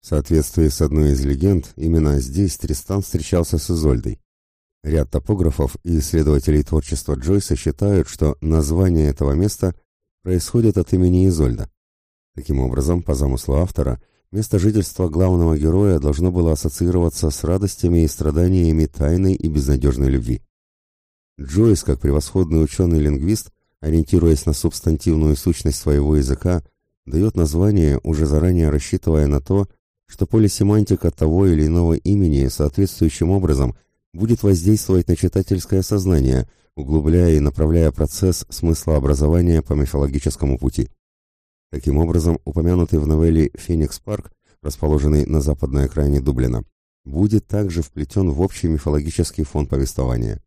В соответствии с одной из легенд, именно здесь Тристан встречался с Изольдой. Ряд топографов и исследователей творчества Джойса считают, что название этого места происходит от имени Изольда. Таким образом, по замыслу автора, место жительства главного героя должно было ассоциироваться с радостями и страданиями тайной и безнадежной любви. Джойс, как превосходный ученый-лингвист, ориентируясь на субстантивную сущность своего языка, дает название, уже заранее рассчитывая на то, что полисемантика того или иного имени соответствующим образом будет воздействовать на читательское сознание, углубляя и направляя процесс смыслообразования по мифологическому пути. Таким образом, упомянутый в новелле «Феникс Парк», расположенный на западной окраине Дублина, будет также вплетен в общий мифологический фон повествования.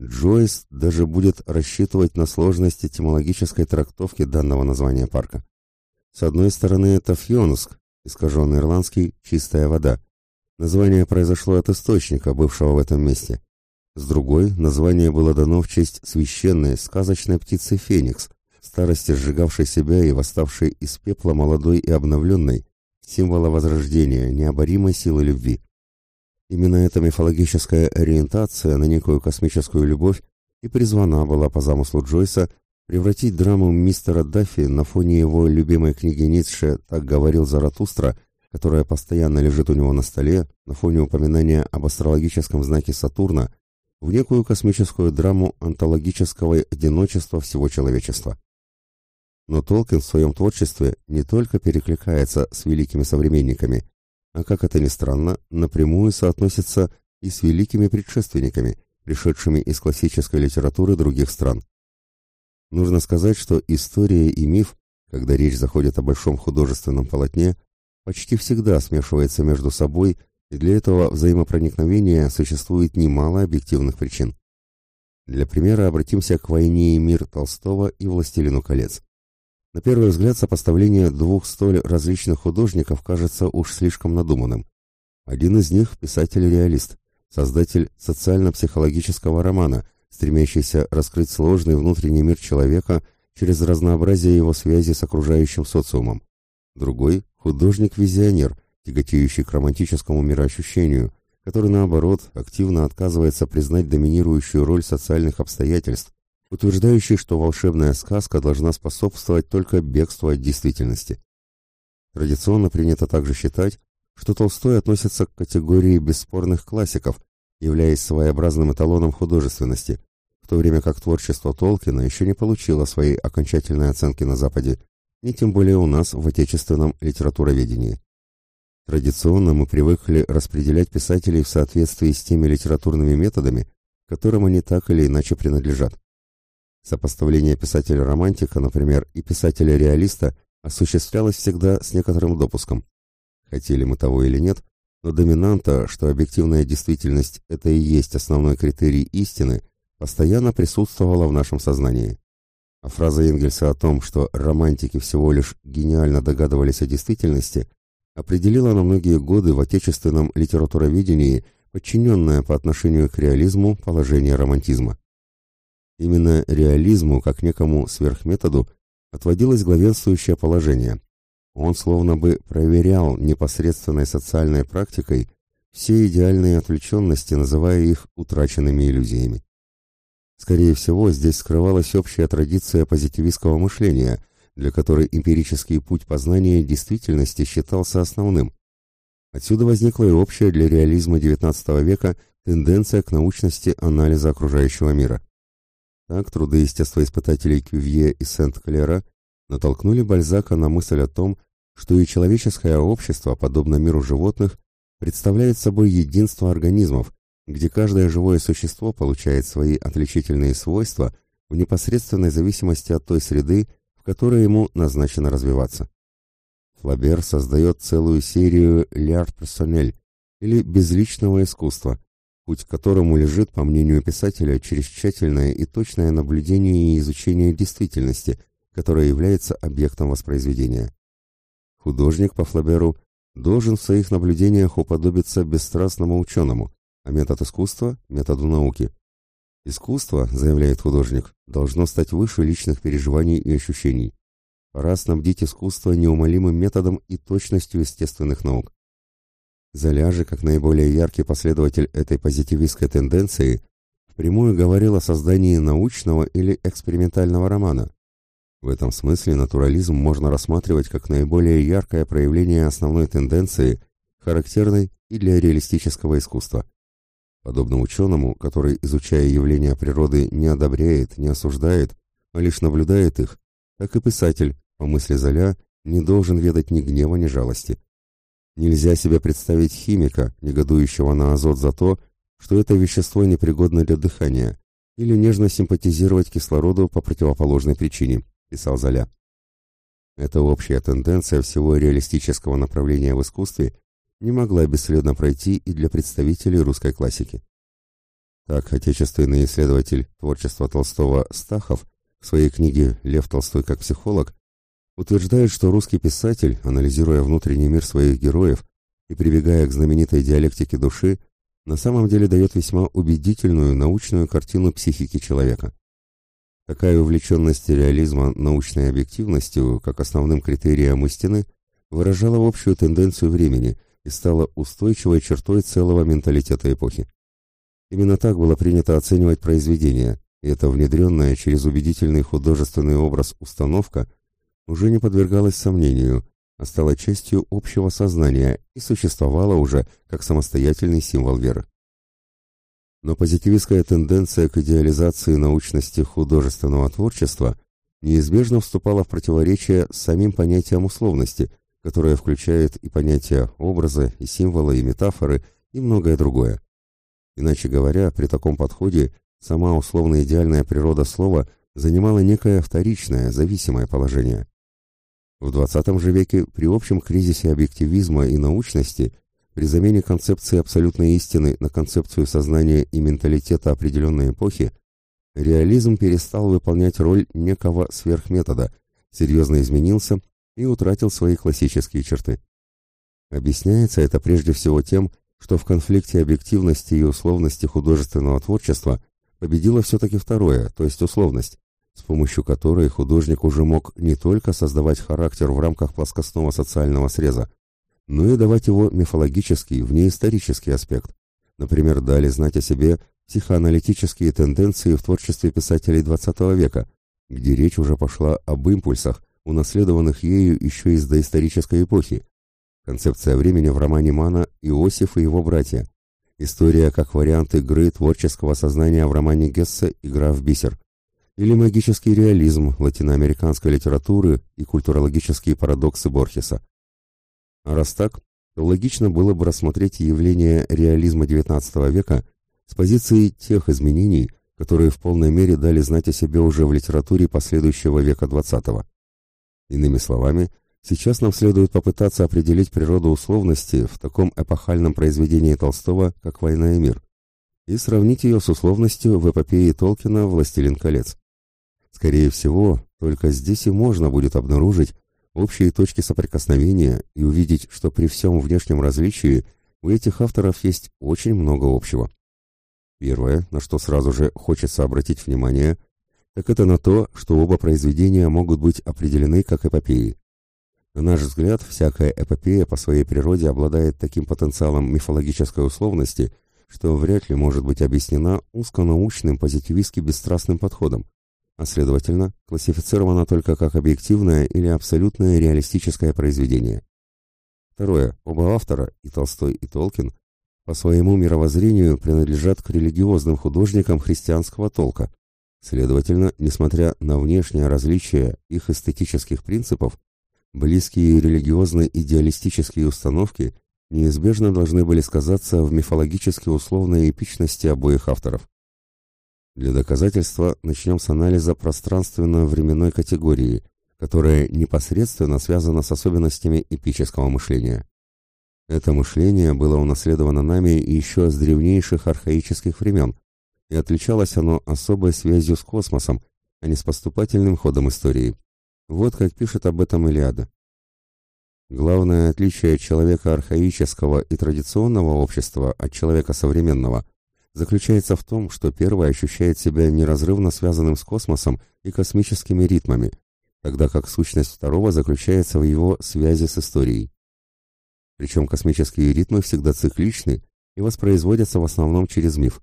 Джойс даже будет рассчитывать на сложность этимологической трактовки данного названия парка. С одной стороны, это Фьонск, искаженный ирландский «чистая вода». Название произошло от источника, бывшего в этом месте. С другой, название было дано в честь священной, сказочной птицы Феникс, старости сжигавшей себя и восставшей из пепла молодой и обновленной, символа возрождения, необоримой силы любви. Именно эта мифологическая ориентация на некую космическую любовь и призвана была по замыслу Джойса превратить драму мистера Даффи на фоне его любимой книги Ницше «Так говорил Заратустра», которая постоянно лежит у него на столе, на фоне упоминания об астрологическом знаке Сатурна, в некую космическую драму онтологического одиночества всего человечества. Но Толкин в своем творчестве не только перекликается с великими современниками, а как это ни странно, напрямую соотносится и с великими предшественниками, пришедшими из классической литературы других стран. Нужно сказать, что история и миф, когда речь заходит о большом художественном полотне, почти всегда смешивается между собой, и для этого взаимопроникновения существует немало объективных причин. Для примера обратимся к «Войне и мир» Толстого и «Властелину колец». На первый взгляд сопоставление двух столь различных художников кажется уж слишком надуманным. Один из них – писатель-реалист, создатель социально-психологического романа, стремящийся раскрыть сложный внутренний мир человека через разнообразие его связи с окружающим социумом. Другой – художник-визионер, тяготеющий к романтическому мироощущению, который, наоборот, активно отказывается признать доминирующую роль социальных обстоятельств, утверждающий, что волшебная сказка должна способствовать только бегству от действительности. Традиционно принято также считать, что Толстой относится к категории бесспорных классиков, являясь своеобразным эталоном художественности, в то время как творчество Толкина еще не получило своей окончательной оценки на Западе, ни тем более у нас в отечественном литературоведении. Традиционно мы привыкли распределять писателей в соответствии с теми литературными методами, которым они так или иначе принадлежат. Сопоставление писателя-романтика, например, и писателя-реалиста осуществлялось всегда с некоторым допуском. Хотели мы того или нет, но доминанта, что объективная действительность – это и есть основной критерий истины, постоянно присутствовала в нашем сознании. А фраза Энгельса о том, что романтики всего лишь гениально догадывались о действительности, определила на многие годы в отечественном литературоведении подчиненное по отношению к реализму положение романтизма. Именно реализму, как некому сверхметоду, отводилось главенствующее положение. Он словно бы проверял непосредственной социальной практикой все идеальные отвлеченности, называя их утраченными иллюзиями. Скорее всего, здесь скрывалась общая традиция позитивистского мышления, для которой эмпирический путь познания действительности считался основным. Отсюда возникла и общая для реализма XIX века тенденция к научности анализа окружающего мира. Так труды естествоиспытателей Кювье и Сент-Клера натолкнули Бальзака на мысль о том, что и человеческое общество, подобно миру животных, представляет собой единство организмов, где каждое живое существо получает свои отличительные свойства в непосредственной зависимости от той среды, в которой ему назначено развиваться. Флабер создает целую серию «Лярд персонель» или «безличного искусства», путь к которому лежит, по мнению писателя, через тщательное и точное наблюдение и изучение действительности, которая является объектом воспроизведения. Художник по Флаберу должен в своих наблюдениях уподобиться бесстрастному ученому, а метод искусства – методу науки. Искусство, заявляет художник, должно стать выше личных переживаний и ощущений. пора снабдить искусство неумолимым методом и точностью естественных наук. Золя же, как наиболее яркий последователь этой позитивистской тенденции, впрямую говорил о создании научного или экспериментального романа. В этом смысле натурализм можно рассматривать как наиболее яркое проявление основной тенденции, характерной и для реалистического искусства. Подобно ученому, который, изучая явления природы, не одобряет, не осуждает, а лишь наблюдает их, так и писатель, по мысли Золя, не должен ведать ни гнева, ни жалости. Нельзя себе представить химика, негодующего на азот за то, что это вещество непригодно для дыхания, или нежно симпатизировать кислороду по противоположной причине, писал Золя. Это общая тенденция всего реалистического направления в искусстве не могла бесследно пройти и для представителей русской классики. Так, отечественный исследователь творчества Толстого Стахов в своей книге «Лев Толстой как психолог» утверждает, что русский писатель, анализируя внутренний мир своих героев и прибегая к знаменитой диалектике души, на самом деле дает весьма убедительную научную картину психики человека. Такая увлеченность реализма научной объективностью как основным критерием истины выражала общую тенденцию времени и стала устойчивой чертой целого менталитета эпохи. Именно так было принято оценивать произведения, и эта внедренная через убедительный художественный образ установка уже не подвергалась сомнению, а стала частью общего сознания и существовала уже как самостоятельный символ веры. Но позитивистская тенденция к идеализации научности художественного творчества неизбежно вступала в противоречие с самим понятием условности – которая включает и понятия образа, и символы, и метафоры, и многое другое. Иначе говоря, при таком подходе сама условно-идеальная природа слова занимала некое вторичное, зависимое положение. В XX же веке при общем кризисе объективизма и научности, при замене концепции абсолютной истины на концепцию сознания и менталитета определенной эпохи, реализм перестал выполнять роль некого сверхметода, серьезно изменился и утратил свои классические черты. Объясняется это прежде всего тем, что в конфликте объективности и условности художественного творчества победило все-таки второе, то есть условность, с помощью которой художник уже мог не только создавать характер в рамках плоскостного социального среза, но и давать его мифологический, внеисторический аспект. Например, дали знать о себе психоаналитические тенденции в творчестве писателей XX века, где речь уже пошла об импульсах, унаследованных ею еще из доисторической эпохи. Концепция времени в романе Мана «Иосиф и его братья». История как вариант игры творческого сознания в романе Гесса «Игра в бисер». Или магический реализм латиноамериканской литературы и культурологические парадоксы Борхеса. А раз так, то логично было бы рассмотреть явление реализма XIX века с позиции тех изменений, которые в полной мере дали знать о себе уже в литературе последующего века XX. Иными словами, сейчас нам следует попытаться определить природу условности в таком эпохальном произведении Толстого, как «Война и мир», и сравнить ее с условностью в эпопее Толкина «Властелин колец». Скорее всего, только здесь и можно будет обнаружить общие точки соприкосновения и увидеть, что при всем внешнем различии у этих авторов есть очень много общего. Первое, на что сразу же хочется обратить внимание, так это на то, что оба произведения могут быть определены как эпопеи. На наш взгляд, всякая эпопея по своей природе обладает таким потенциалом мифологической условности, что вряд ли может быть объяснена узконаучным позитивистски бесстрастным подходом, а следовательно, классифицирована только как объективное или абсолютное реалистическое произведение. Второе. Оба автора, и Толстой, и Толкин, по своему мировоззрению принадлежат к религиозным художникам христианского толка, Следовательно, несмотря на внешнее различие их эстетических принципов, близкие религиозно-идеалистические установки неизбежно должны были сказаться в мифологически условной эпичности обоих авторов. Для доказательства начнем с анализа пространственно-временной категории, которая непосредственно связана с особенностями эпического мышления. Это мышление было унаследовано нами еще с древнейших архаических времен, и отличалось оно особой связью с космосом, а не с поступательным ходом истории. Вот как пишет об этом Илиада. Главное отличие человека архаического и традиционного общества от человека современного заключается в том, что первый ощущает себя неразрывно связанным с космосом и космическими ритмами, тогда как сущность второго заключается в его связи с историей. Причем космические ритмы всегда цикличны и воспроизводятся в основном через миф.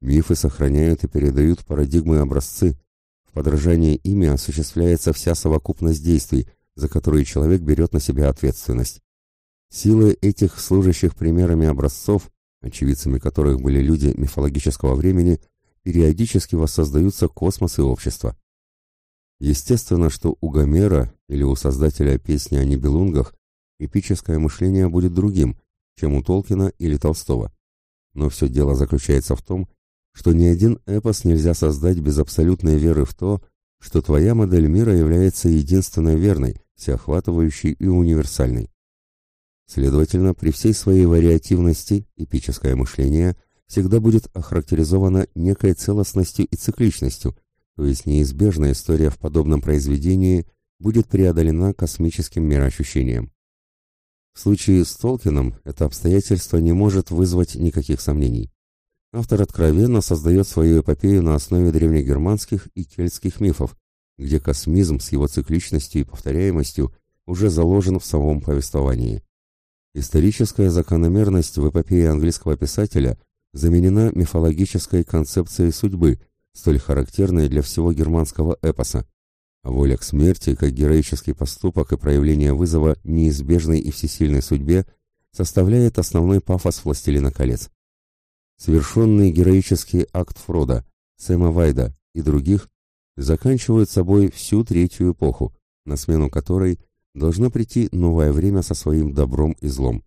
Мифы сохраняют и передают парадигмы и образцы. В подражании ими осуществляется вся совокупность действий, за которые человек берет на себя ответственность. Силы этих служащих примерами образцов, очевидцами которых были люди мифологического времени, периодически воссоздаются космос и общество. Естественно, что у Гомера или у создателя песни о Нибелунгах эпическое мышление будет другим, чем у Толкина или Толстого. Но все дело заключается в том, что ни один эпос нельзя создать без абсолютной веры в то, что твоя модель мира является единственной верной, всеохватывающей и универсальной. Следовательно, при всей своей вариативности эпическое мышление всегда будет охарактеризовано некой целостностью и цикличностью, то есть неизбежная история в подобном произведении будет преодолена космическим мироощущением. В случае с Толкином это обстоятельство не может вызвать никаких сомнений. Автор откровенно создает свою эпопею на основе древнегерманских и кельтских мифов, где космизм с его цикличностью и повторяемостью уже заложен в самом повествовании. Историческая закономерность в эпопее английского писателя заменена мифологической концепцией судьбы, столь характерной для всего германского эпоса. А воля к смерти, как героический поступок и проявление вызова неизбежной и всесильной судьбе, составляет основной пафос «Властелина колец». Совершенный героический акт Фрода, Сэма Вайда и других заканчивают собой всю третью эпоху, на смену которой должно прийти новое время со своим добром и злом.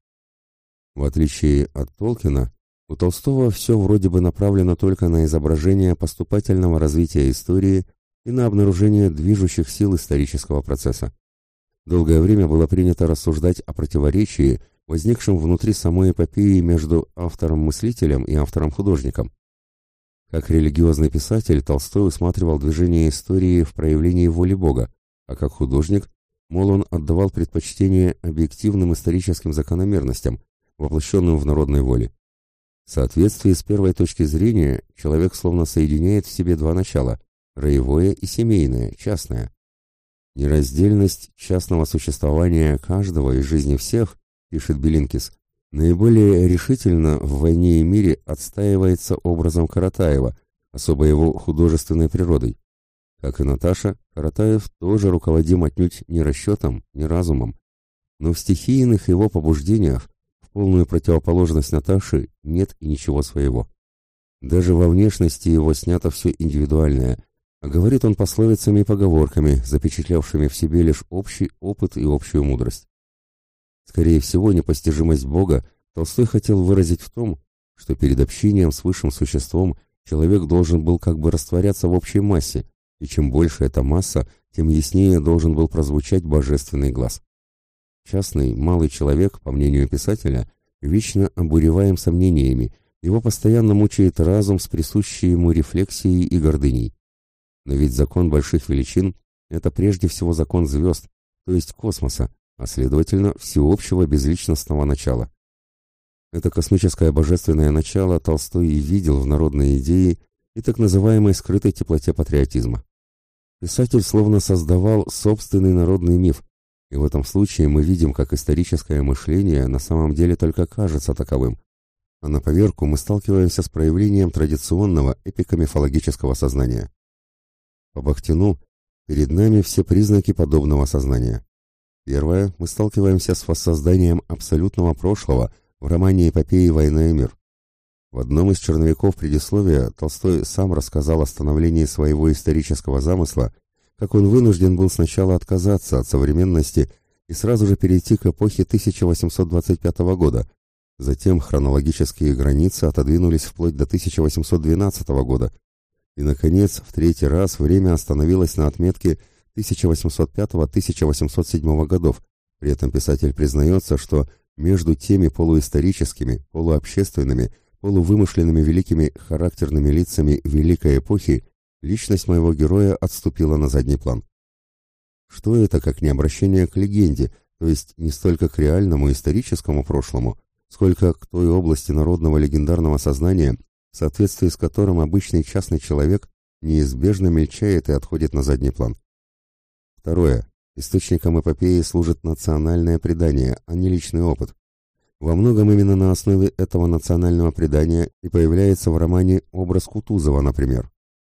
В отличие от Толкина, у Толстого все вроде бы направлено только на изображение поступательного развития истории и на обнаружение движущих сил исторического процесса. Долгое время было принято рассуждать о противоречии, возникшем внутри самой эпопеи между автором-мыслителем и автором-художником. Как религиозный писатель Толстой усматривал движение истории в проявлении воли Бога, а как художник, мол, он отдавал предпочтение объективным историческим закономерностям, воплощенным в народной воле. В соответствии с первой точки зрения, человек словно соединяет в себе два начала роевое и семейное, частное. Нераздельность частного существования каждого из жизни всех, пишет Белинкис, наиболее решительно в «Войне и мире» отстаивается образом Каратаева, особо его художественной природой. Как и Наташа, Каратаев тоже руководим отнюдь не расчетом, не разумом, но в стихийных его побуждениях, в полную противоположность Наташи, нет и ничего своего. Даже во внешности его снято все индивидуальное, а говорит он пословицами и поговорками, запечатлевшими в себе лишь общий опыт и общую мудрость. Скорее всего, непостижимость Бога Толстой хотел выразить в том, что перед общением с высшим существом человек должен был как бы растворяться в общей массе, и чем больше эта масса, тем яснее должен был прозвучать божественный глаз. Частный, малый человек, по мнению писателя, вечно обуреваем сомнениями, его постоянно мучает разум с присущей ему рефлексией и гордыней. Но ведь закон больших величин – это прежде всего закон звезд, то есть космоса, а следовательно всеобщего безличностного начала. Это космическое божественное начало Толстой и видел в народной идее и так называемой скрытой теплоте патриотизма. Писатель словно создавал собственный народный миф, и в этом случае мы видим, как историческое мышление на самом деле только кажется таковым, а на поверку мы сталкиваемся с проявлением традиционного эпико-мифологического сознания. По Бахтину перед нами все признаки подобного сознания. Первое, мы сталкиваемся с воссозданием абсолютного прошлого в романе эпопеи «Война и мир». В одном из черновиков предисловия Толстой сам рассказал о становлении своего исторического замысла, как он вынужден был сначала отказаться от современности и сразу же перейти к эпохе 1825 года, затем хронологические границы отодвинулись вплоть до 1812 года, и, наконец, в третий раз время остановилось на отметке 1805-1807 годов. При этом писатель признается, что между теми полуисторическими, полуобщественными, полувымышленными великими характерными лицами великой эпохи личность моего героя отступила на задний план. Что это, как не обращение к легенде, то есть не столько к реальному историческому прошлому, сколько к той области народного легендарного сознания, в соответствии с которым обычный частный человек неизбежно мельчает и отходит на задний план. Второе. Источником эпопеи служит национальное предание, а не личный опыт. Во многом именно на основе этого национального предания и появляется в романе образ Кутузова, например.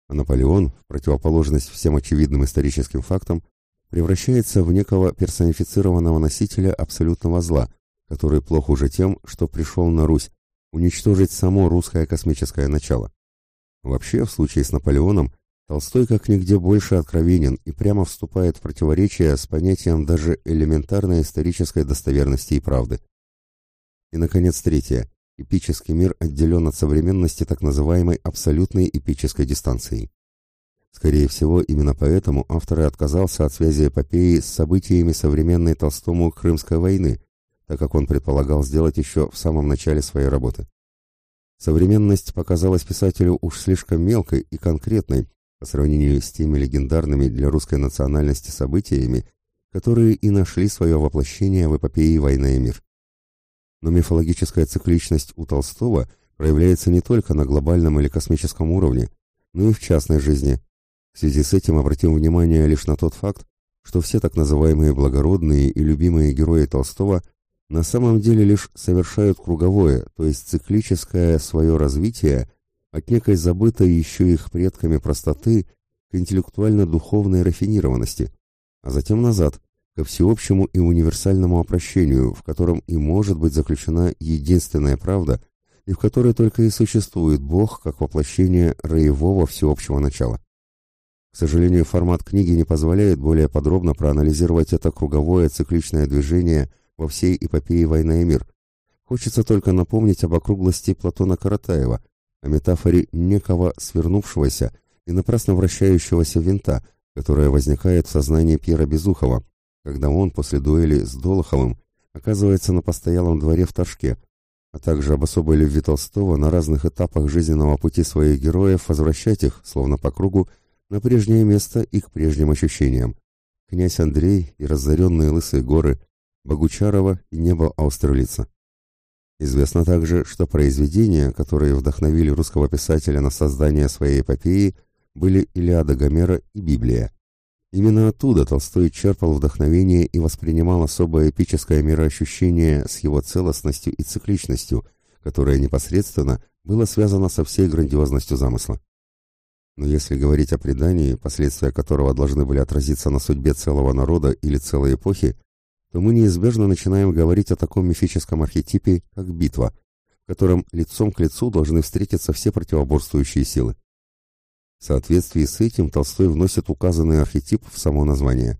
А Наполеон, в противоположность всем очевидным историческим фактам, превращается в некого персонифицированного носителя абсолютного зла, который плох уже тем, что пришел на Русь, уничтожить само русское космическое начало. Вообще, в случае с Наполеоном, Толстой как нигде больше откровенен и прямо вступает в противоречие с понятием даже элементарной исторической достоверности и правды. И, наконец, третье. Эпический мир отделен от современности так называемой абсолютной эпической дистанцией. Скорее всего, именно поэтому автор и отказался от связи эпопеи с событиями современной Толстому Крымской войны, так как он предполагал сделать еще в самом начале своей работы. Современность показалась писателю уж слишком мелкой и конкретной по сравнению с теми легендарными для русской национальности событиями, которые и нашли свое воплощение в эпопее «Война и мир». Но мифологическая цикличность у Толстого проявляется не только на глобальном или космическом уровне, но и в частной жизни. В связи с этим обратим внимание лишь на тот факт, что все так называемые благородные и любимые герои Толстого на самом деле лишь совершают круговое, то есть циклическое свое развитие от некой забытой еще их предками простоты к интеллектуально-духовной рафинированности, а затем назад, ко всеобщему и универсальному опрощению, в котором и может быть заключена единственная правда, и в которой только и существует Бог как воплощение роевого всеобщего начала. К сожалению, формат книги не позволяет более подробно проанализировать это круговое цикличное движение во всей эпопее «Война и мир». Хочется только напомнить об округлости Платона Каратаева, о метафоре некого свернувшегося и напрасно вращающегося винта, которая возникает в сознании Пьера Безухова, когда он после дуэли с Долоховым оказывается на постоялом дворе в Торжке, а также об особой любви Толстого на разных этапах жизненного пути своих героев возвращать их, словно по кругу, на прежнее место и к прежним ощущениям. Князь Андрей и разоренные лысые горы, Богучарова и небо Аустерлица. Известно также, что произведения, которые вдохновили русского писателя на создание своей эпопеи, были Илиада Гомера и Библия. Именно оттуда Толстой черпал вдохновение и воспринимал особое эпическое мироощущение с его целостностью и цикличностью, которое непосредственно было связано со всей грандиозностью замысла. Но если говорить о предании, последствия которого должны были отразиться на судьбе целого народа или целой эпохи, то мы неизбежно начинаем говорить о таком мифическом архетипе, как битва, в котором лицом к лицу должны встретиться все противоборствующие силы. В соответствии с этим Толстой вносит указанный архетип в само название.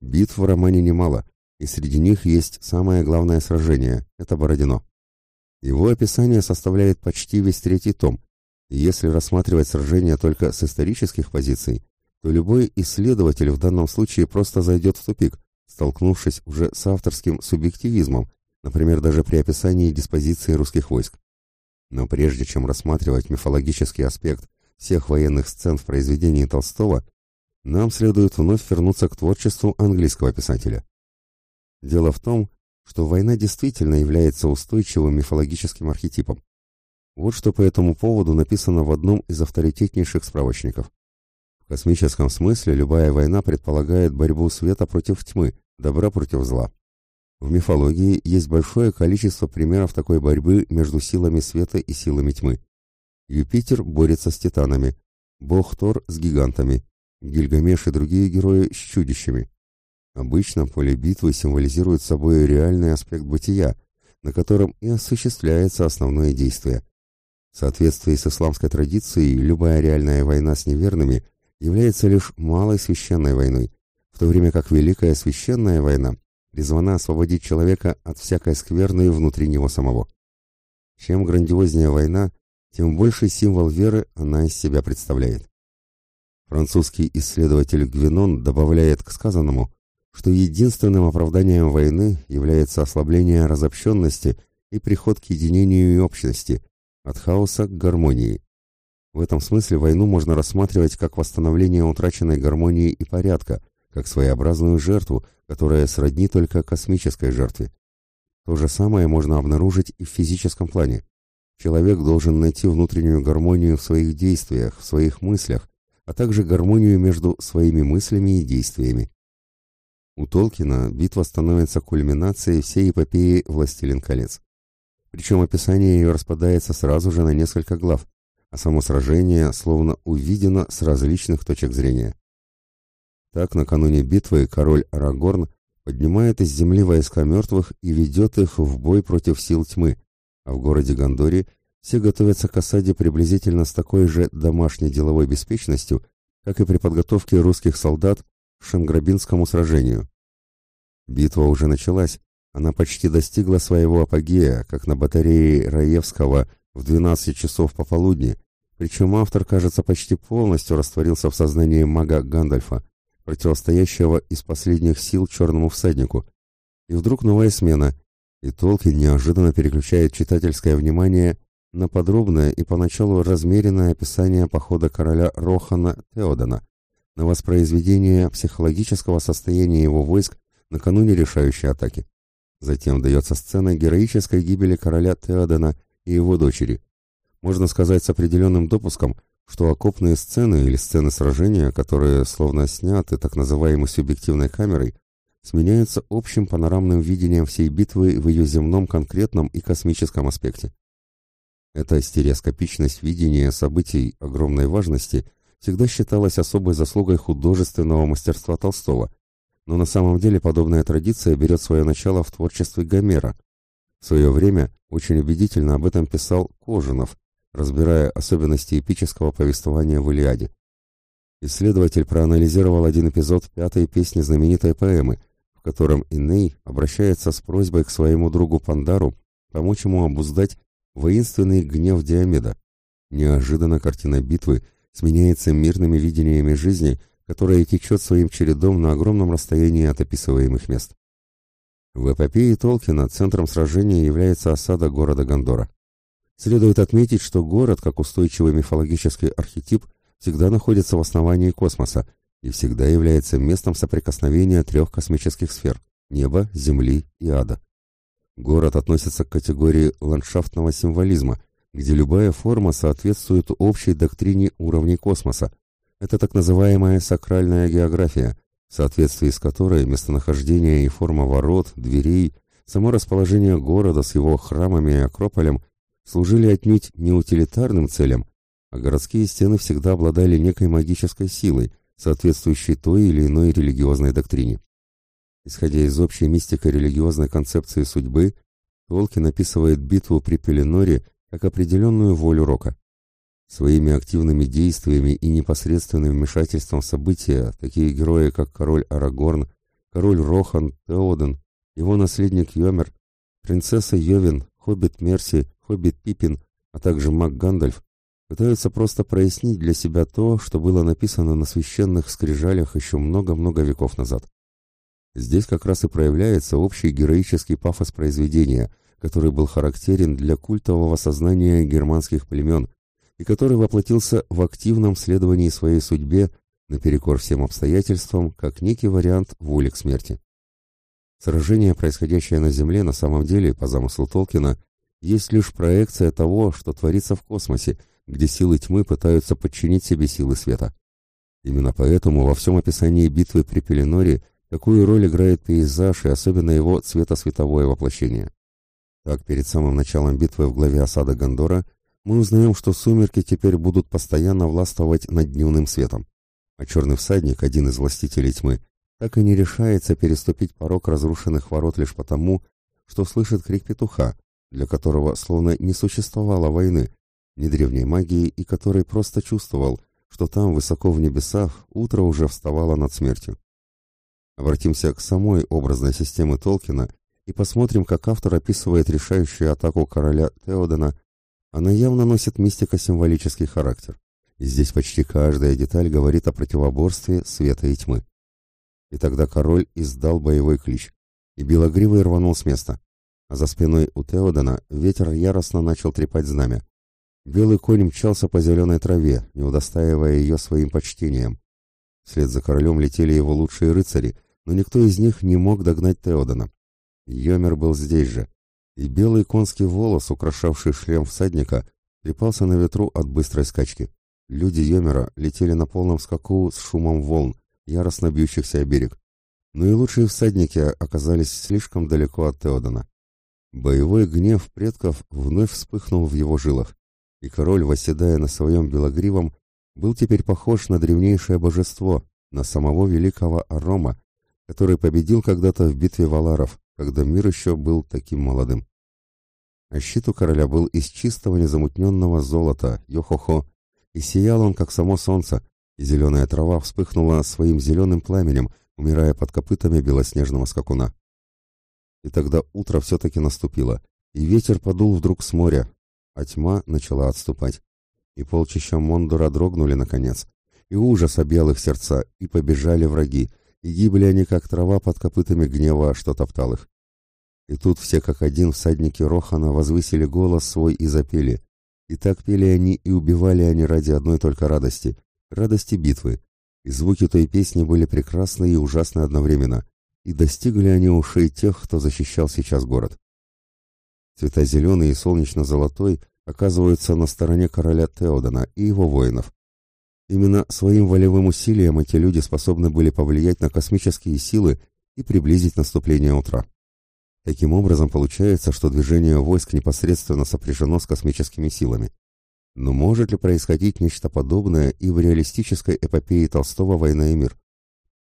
Битв в романе немало, и среди них есть самое главное сражение – это Бородино. Его описание составляет почти весь третий том, и если рассматривать сражение только с исторических позиций, то любой исследователь в данном случае просто зайдет в тупик, столкнувшись уже с авторским субъективизмом, например, даже при описании диспозиции русских войск. Но прежде чем рассматривать мифологический аспект всех военных сцен в произведении Толстого, нам следует вновь вернуться к творчеству английского писателя. Дело в том, что война действительно является устойчивым мифологическим архетипом. Вот что по этому поводу написано в одном из авторитетнейших справочников. В космическом смысле любая война предполагает борьбу света против тьмы, добра против зла. В мифологии есть большое количество примеров такой борьбы между силами света и силами тьмы. Юпитер борется с титанами, бог Тор с гигантами, Гильгамеш и другие герои с чудищами. Обычно поле битвы символизирует собой реальный аспект бытия, на котором и осуществляется основное действие. В соответствии с исламской традицией, любая реальная война с неверными является лишь малой священной войной, в то время как великая священная война призвана освободить человека от всякой скверны внутри него самого. Чем грандиознее война, тем больше символ веры она из себя представляет. Французский исследователь Гвинон добавляет к сказанному, что единственным оправданием войны является ослабление разобщенности и приход к единению и общности, от хаоса к гармонии. В этом смысле войну можно рассматривать как восстановление утраченной гармонии и порядка, как своеобразную жертву, которая сродни только космической жертве. То же самое можно обнаружить и в физическом плане. Человек должен найти внутреннюю гармонию в своих действиях, в своих мыслях, а также гармонию между своими мыслями и действиями. У Толкина битва становится кульминацией всей эпопеи «Властелин колец». Причем описание ее распадается сразу же на несколько глав, само сражение словно увидено с различных точек зрения. Так, накануне битвы король Арагорн поднимает из земли войска мертвых и ведет их в бой против сил тьмы, а в городе Гондоре все готовятся к осаде приблизительно с такой же домашней деловой беспечностью, как и при подготовке русских солдат к Шенграбинскому сражению. Битва уже началась, она почти достигла своего апогея, как на батарее Раевского в 12 часов пополудни, причем автор, кажется, почти полностью растворился в сознании мага Гандальфа, противостоящего из последних сил черному всаднику. И вдруг новая смена, и Толкин неожиданно переключает читательское внимание на подробное и поначалу размеренное описание похода короля Рохана Теодана, на воспроизведение психологического состояния его войск накануне решающей атаки. Затем дается сцена героической гибели короля Теодана и его дочери. Можно сказать с определенным допуском, что окопные сцены или сцены сражения, которые словно сняты так называемой субъективной камерой, сменяются общим панорамным видением всей битвы в ее земном конкретном и космическом аспекте. Эта стереоскопичность видения событий огромной важности всегда считалась особой заслугой художественного мастерства Толстого, но на самом деле подобная традиция берет свое начало в творчестве Гомера. В свое время очень убедительно об этом писал Кожинов, разбирая особенности эпического повествования в Илиаде. Исследователь проанализировал один эпизод пятой песни знаменитой поэмы, в котором Иней обращается с просьбой к своему другу Пандару помочь ему обуздать воинственный гнев Диомеда. Неожиданно картина битвы сменяется мирными видениями жизни, которая течет своим чередом на огромном расстоянии от описываемых мест. В эпопее Толкина центром сражения является осада города Гондора. Следует отметить, что город, как устойчивый мифологический архетип, всегда находится в основании космоса и всегда является местом соприкосновения трех космических сфер – неба, земли и ада. Город относится к категории ландшафтного символизма, где любая форма соответствует общей доктрине уровней космоса. Это так называемая сакральная география, в соответствии с которой местонахождение и форма ворот, дверей, само расположение города с его храмами и акрополем служили отнюдь не утилитарным целям, а городские стены всегда обладали некой магической силой, соответствующей той или иной религиозной доктрине. Исходя из общей мистико-религиозной концепции судьбы, Толкин описывает битву при Пеленоре как определенную волю Рока. Своими активными действиями и непосредственным вмешательством в события такие герои, как король Арагорн, король Рохан, Теоден, его наследник Йомер, принцесса Йовин, хоббит Мерси, хоббит Пипин, а также маг Гандальф, пытаются просто прояснить для себя то, что было написано на священных скрижалях еще много-много веков назад. Здесь как раз и проявляется общий героический пафос произведения, который был характерен для культового сознания германских племен и который воплотился в активном следовании своей судьбе наперекор всем обстоятельствам, как некий вариант воли к смерти. Сражение, происходящее на Земле, на самом деле, по замыслу Толкина, есть лишь проекция того, что творится в космосе, где силы тьмы пытаются подчинить себе силы света. Именно поэтому во всем описании битвы при Пеленоре – какую роль играет пейзаж и особенно его цветосветовое воплощение. Так, перед самым началом битвы в главе осады Гондора мы узнаем, что сумерки теперь будут постоянно властвовать над дневным светом, а черный всадник, один из властителей тьмы, так и не решается переступить порог разрушенных ворот лишь потому, что слышит крик петуха, для которого словно не существовало войны, ни древней магии, и который просто чувствовал, что там, высоко в небесах, утро уже вставало над смертью. Обратимся к самой образной системе Толкина и посмотрим, как автор описывает решающую атаку короля Теодена. Она явно носит мистико-символический характер. И здесь почти каждая деталь говорит о противоборстве света и тьмы. И тогда король издал боевой клич, и белогривый рванул с места. За спиной у Теодена ветер яростно начал трепать знамя. Белый конь мчался по зеленой траве, не удостаивая ее своим почтением. Вслед за королем летели его лучшие рыцари, но никто из них не мог догнать Теодена. Йомер был здесь же, и белый конский волос, украшавший шлем всадника, трепался на ветру от быстрой скачки. Люди Йомера летели на полном скаку с шумом волн, яростно бьющихся о берег. но и лучшие всадники оказались слишком далеко от Теодана. Боевой гнев предков вновь вспыхнул в его жилах, и король, восседая на своем белогривом, был теперь похож на древнейшее божество, на самого великого Арома, который победил когда-то в битве Валаров, когда мир еще был таким молодым. А щит у короля был из чистого незамутненного золота, йо-хо-хо, и сиял он, как само солнце, и зеленая трава вспыхнула своим зеленым пламенем, умирая под копытами белоснежного скакуна. И тогда утро все-таки наступило, и ветер подул вдруг с моря, а тьма начала отступать. И полчища Мондора дрогнули наконец, и ужас объял их сердца, и побежали враги, и гибли они, как трава под копытами гнева, что топтал их. И тут все как один всадники Рохана возвысили голос свой и запели. И так пели они и убивали они ради одной только радости, радости битвы. И звуки той песни были прекрасны и ужасны одновременно, и достигли они ушей тех, кто защищал сейчас город. Цвета зеленый и солнечно-золотой оказываются на стороне короля Теодана и его воинов. Именно своим волевым усилием эти люди способны были повлиять на космические силы и приблизить наступление утра. Таким образом, получается, что движение войск непосредственно сопряжено с космическими силами. Но может ли происходить нечто подобное и в реалистической эпопее Толстого «Война и мир»?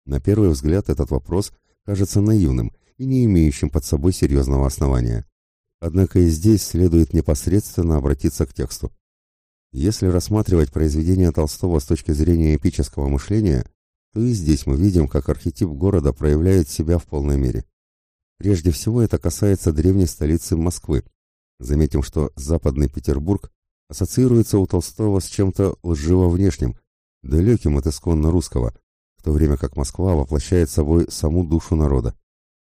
На первый взгляд этот вопрос кажется наивным и не имеющим под собой серьезного основания. Однако и здесь следует непосредственно обратиться к тексту. Если рассматривать произведение Толстого с точки зрения эпического мышления, то и здесь мы видим, как архетип города проявляет себя в полной мере. Прежде всего это касается древней столицы Москвы. Заметим, что Западный Петербург ассоциируется у Толстого с чем-то лживо внешним, далеким от исконно русского, то время как Москва воплощает собой саму душу народа.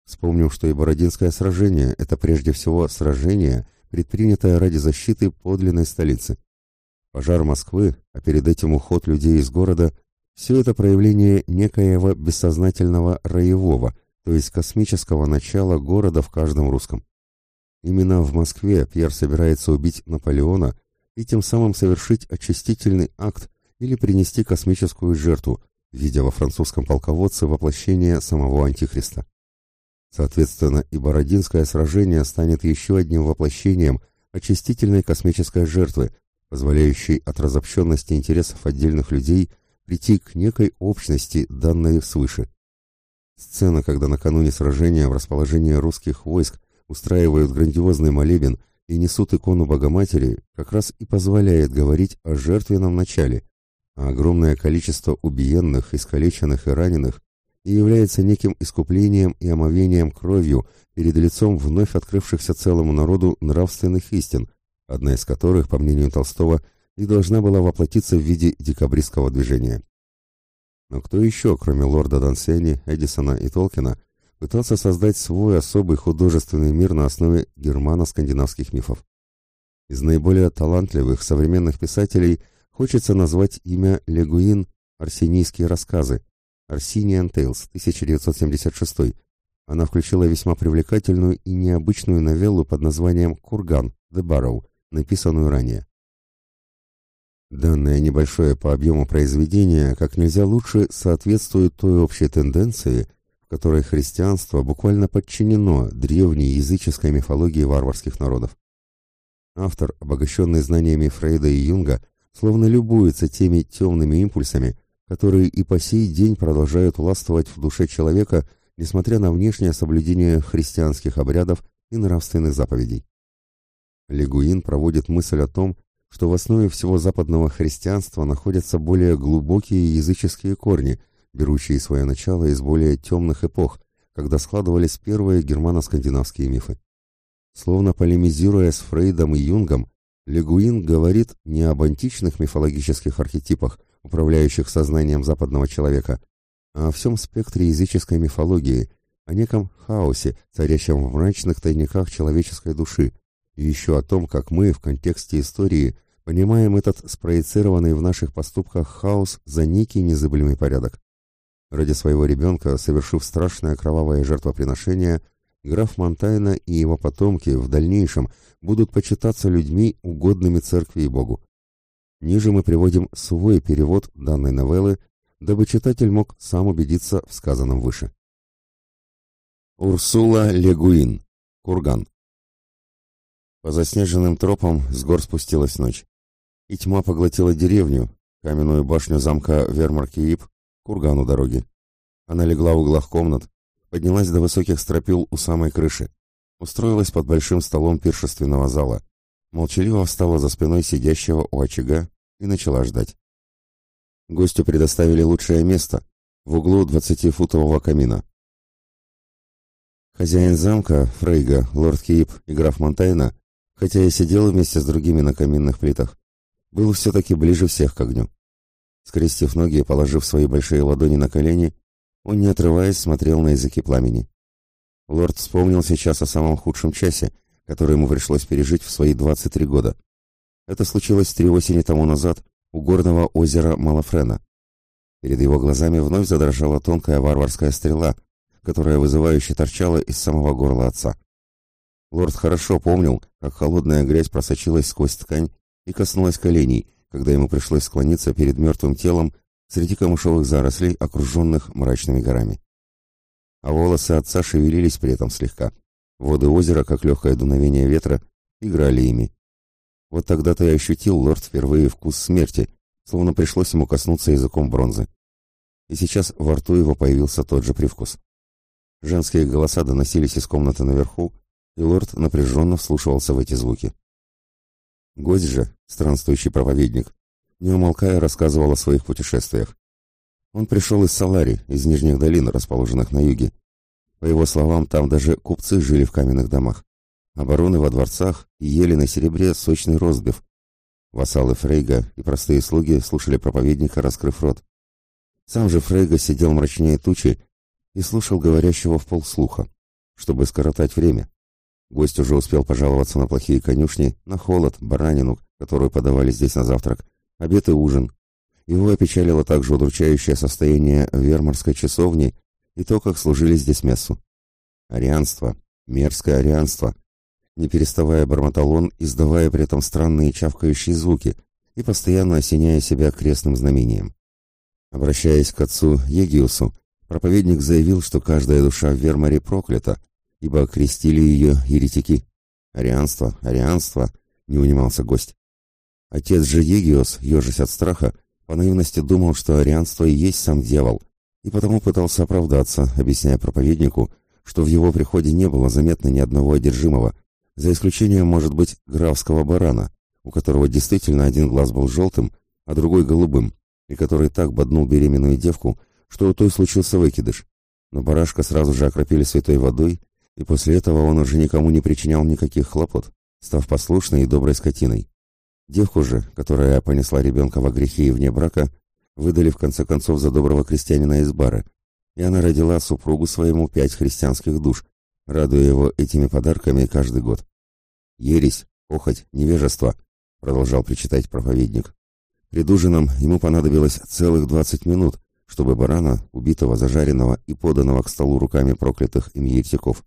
Вспомним, что и Бородинское сражение – это прежде всего сражение, предпринятое ради защиты подлинной столицы. Пожар Москвы, а перед этим уход людей из города – все это проявление некоего бессознательного роевого, то есть космического начала города в каждом русском. Именно в Москве Пьер собирается убить Наполеона и тем самым совершить очистительный акт или принести космическую жертву, видя во французском полководце воплощение самого Антихриста. Соответственно, и Бородинское сражение станет еще одним воплощением очистительной космической жертвы, позволяющей от разобщенности интересов отдельных людей прийти к некой общности, данной свыше. Сцена, когда накануне сражения в расположении русских войск устраивают грандиозный молебен и несут икону Богоматери, как раз и позволяет говорить о жертвенном начале, а огромное количество убиенных, искалеченных и раненых и является неким искуплением и омовением кровью перед лицом вновь открывшихся целому народу нравственных истин, одна из которых, по мнению Толстого, и должна была воплотиться в виде декабристского движения. Но кто еще, кроме лорда Дансени, Эдисона и Толкина, пытался создать свой особый художественный мир на основе германо-скандинавских мифов? Из наиболее талантливых современных писателей хочется назвать имя Легуин «Арсенийские рассказы» Arsenian Tales, 1976. Она включила весьма привлекательную и необычную новеллу под названием «Курган» «The Barrow», написанную ранее. Данное небольшое по объему произведение как нельзя лучше соответствует той общей тенденции, в которой христианство буквально подчинено древней языческой мифологии варварских народов. Автор, обогащенный знаниями Фрейда и Юнга, словно любуется теми темными импульсами, которые и по сей день продолжают властвовать в душе человека, несмотря на внешнее соблюдение христианских обрядов и нравственных заповедей. Легуин проводит мысль о том, что в основе всего западного христианства находятся более глубокие языческие корни, берущие свое начало из более темных эпох, когда складывались первые германо-скандинавские мифы. Словно полемизируя с Фрейдом и Юнгом, Легуин говорит не об античных мифологических архетипах, управляющих сознанием западного человека, а о всем спектре языческой мифологии, о неком хаосе, царящем в мрачных тайниках человеческой души, и еще о том, как мы в контексте истории понимаем этот спроецированный в наших поступках хаос за некий незыблемый порядок. Ради своего ребенка, совершив страшное кровавое жертвоприношение, граф Монтайна и его потомки в дальнейшем будут почитаться людьми, угодными церкви и Богу. Ниже мы приводим свой перевод данной новеллы, дабы читатель мог сам убедиться в сказанном выше. Урсула Легуин. Курган. По заснеженным тропам с гор спустилась ночь. И тьма поглотила деревню, каменную башню замка Вермаркиип, курган у дороги. Она легла в углах комнат, поднялась до высоких стропил у самой крыши, устроилась под большим столом пиршественного зала, молчаливо встала за спиной сидящего у очага и начала ждать. Гостю предоставили лучшее место в углу двадцатифутового камина. Хозяин замка, Фрейга, лорд Киип и граф Монтайна хотя и сидел вместе с другими на каминных плитах, был все-таки ближе всех к огню. Скрестив ноги и положив свои большие ладони на колени, он, не отрываясь, смотрел на языки пламени. Лорд вспомнил сейчас о самом худшем часе, который ему пришлось пережить в свои 23 года. Это случилось три осени тому назад у горного озера Малафрена. Перед его глазами вновь задрожала тонкая варварская стрела, которая вызывающе торчала из самого горла отца. Лорд хорошо помнил, как холодная грязь просочилась сквозь ткань и коснулась коленей, когда ему пришлось склониться перед мертвым телом среди камышовых зарослей, окруженных мрачными горами. А волосы отца шевелились при этом слегка. Воды озера, как легкое дуновение ветра, играли ими. Вот тогда-то и ощутил лорд впервые вкус смерти, словно пришлось ему коснуться языком бронзы. И сейчас во рту его появился тот же привкус. Женские голоса доносились из комнаты наверху, и лорд напряженно вслушивался в эти звуки. Гость же, странствующий проповедник, не умолкая рассказывал о своих путешествиях. Он пришел из Салари, из нижних долин, расположенных на юге. По его словам, там даже купцы жили в каменных домах, обороны во дворцах ели на серебре сочный розбив. Вассалы Фрейга и простые слуги слушали проповедника, раскрыв рот. Сам же Фрейга сидел мрачнее тучи и слушал говорящего в полслуха, чтобы скоротать время. Гость уже успел пожаловаться на плохие конюшни, на холод, баранину, которую подавали здесь на завтрак, обед и ужин. Его опечалило также удручающее состояние вермарской часовни и то, как служили здесь мессу. Арианство, мерзкое арианство. Не переставая бормотал он, издавая при этом странные чавкающие звуки и постоянно осеняя себя крестным знамением. Обращаясь к отцу Егиусу, проповедник заявил, что каждая душа в Вермаре проклята, ибо крестили ее еретики. Арианство, арианство, не унимался гость. Отец же Егиос, ежась от страха, по наивности думал, что арианство и есть сам дьявол, и потому пытался оправдаться, объясняя проповеднику, что в его приходе не было заметно ни одного одержимого, за исключением, может быть, графского барана, у которого действительно один глаз был желтым, а другой голубым, и который так боднул беременную девку, что у той случился выкидыш. Но барашка сразу же окропили святой водой, и после этого он уже никому не причинял никаких хлопот, став послушной и доброй скотиной. Девку же, которая понесла ребенка во грехи и вне брака, выдали в конце концов за доброго крестьянина из бара, и она родила супругу своему пять христианских душ, радуя его этими подарками каждый год. «Ересь, похоть, невежество», — продолжал причитать проповедник. Пред ужином ему понадобилось целых двадцать минут, чтобы барана, убитого, зажаренного и поданного к столу руками проклятых им еретиков,